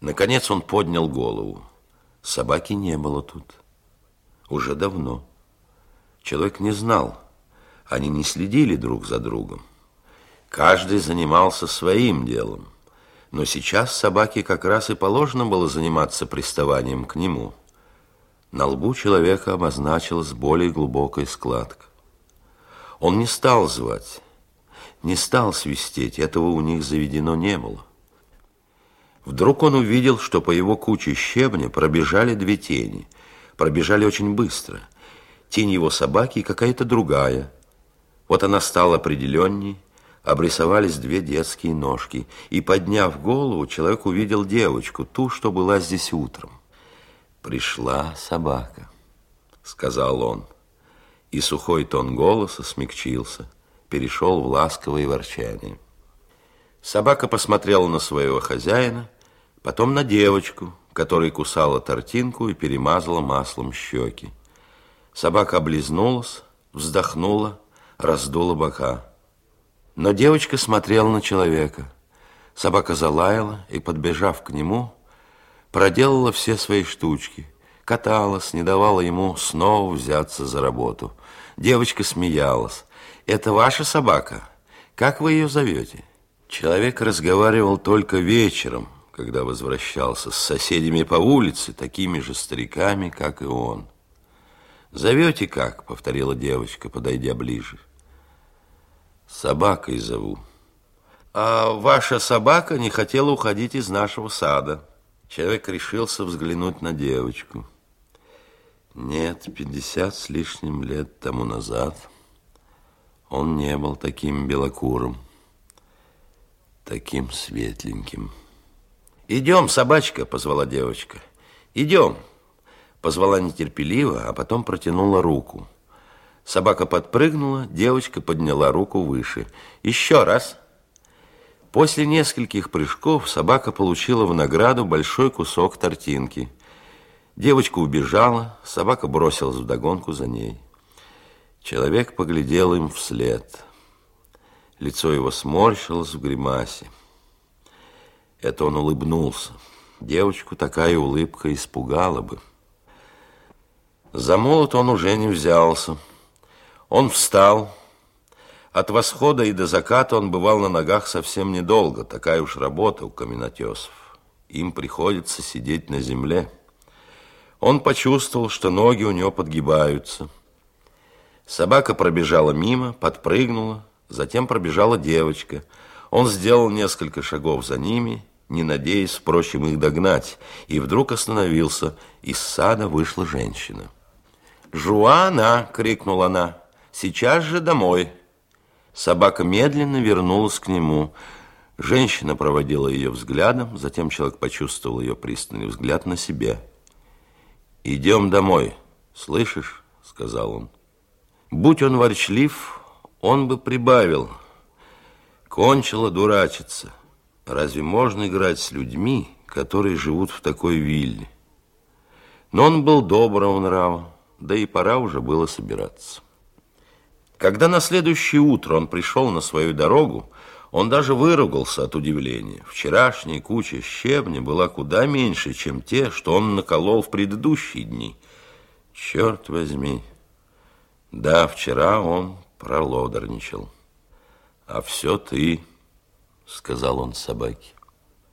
Наконец он поднял голову. Собаки не было тут. Уже давно. Человек не знал. Они не следили друг за другом. Каждый занимался своим делом. Но сейчас собаке как раз и положено было заниматься приставанием к нему. На лбу человека обозначилась более глубокая складка. Он не стал звать, не стал свистеть, этого у них заведено не было. Вдруг он увидел, что по его куче щебня пробежали две тени. Пробежали очень быстро. Тень его собаки и какая-то другая. Вот она стала определенней, обрисовались две детские ножки. И, подняв голову, человек увидел девочку, ту, что была здесь утром. «Пришла собака», — сказал он. И сухой тон голоса смягчился, перешел в ласковое ворчание. Собака посмотрела на своего хозяина, потом на девочку, которая кусала тортинку и перемазала маслом щеки. Собака облизнулась, вздохнула, раздула бока. Но девочка смотрела на человека. Собака залаяла и, подбежав к нему, проделала все свои штучки. Каталась, не давала ему снова взяться за работу. Девочка смеялась. «Это ваша собака? Как вы ее зовете?» Человек разговаривал только вечером, когда возвращался с соседями по улице, такими же стариками, как и он. «Зовете как?» — повторила девочка, подойдя ближе. Собакой зову. А ваша собака не хотела уходить из нашего сада. Человек решился взглянуть на девочку. Нет, пятьдесят с лишним лет тому назад он не был таким белокурым, таким светленьким. «Идем, собачка!» – позвала девочка. «Идем!» Позвала нетерпеливо, а потом протянула руку. Собака подпрыгнула, девочка подняла руку выше. Еще раз. После нескольких прыжков собака получила в награду большой кусок тортинки. Девочка убежала, собака бросилась в догонку за ней. Человек поглядел им вслед. Лицо его сморщилось в гримасе. Это он улыбнулся. Девочку такая улыбка испугала бы. За молот он уже не взялся. Он встал. От восхода и до заката он бывал на ногах совсем недолго. Такая уж работа у каменотесов. Им приходится сидеть на земле. Он почувствовал, что ноги у него подгибаются. Собака пробежала мимо, подпрыгнула, затем пробежала девочка. Он сделал несколько шагов за ними, не надеясь, впрочем, их догнать, и вдруг остановился. Из сада вышла женщина. «Жуана!» — крикнула она. Сейчас же домой. Собака медленно вернулась к нему. Женщина проводила ее взглядом, затем человек почувствовал ее пристальный взгляд на себе. «Идем домой, слышишь?» — сказал он. Будь он ворчлив, он бы прибавил. Кончила дурачиться. Разве можно играть с людьми, которые живут в такой вилле? Но он был доброго нрава, да и пора уже было собираться. Когда на следующее утро он пришел на свою дорогу, он даже выругался от удивления. Вчерашняя куча щебня была куда меньше, чем те, что он наколол в предыдущие дни. Черт возьми! Да, вчера он пролодорничал. А все ты, сказал он собаке.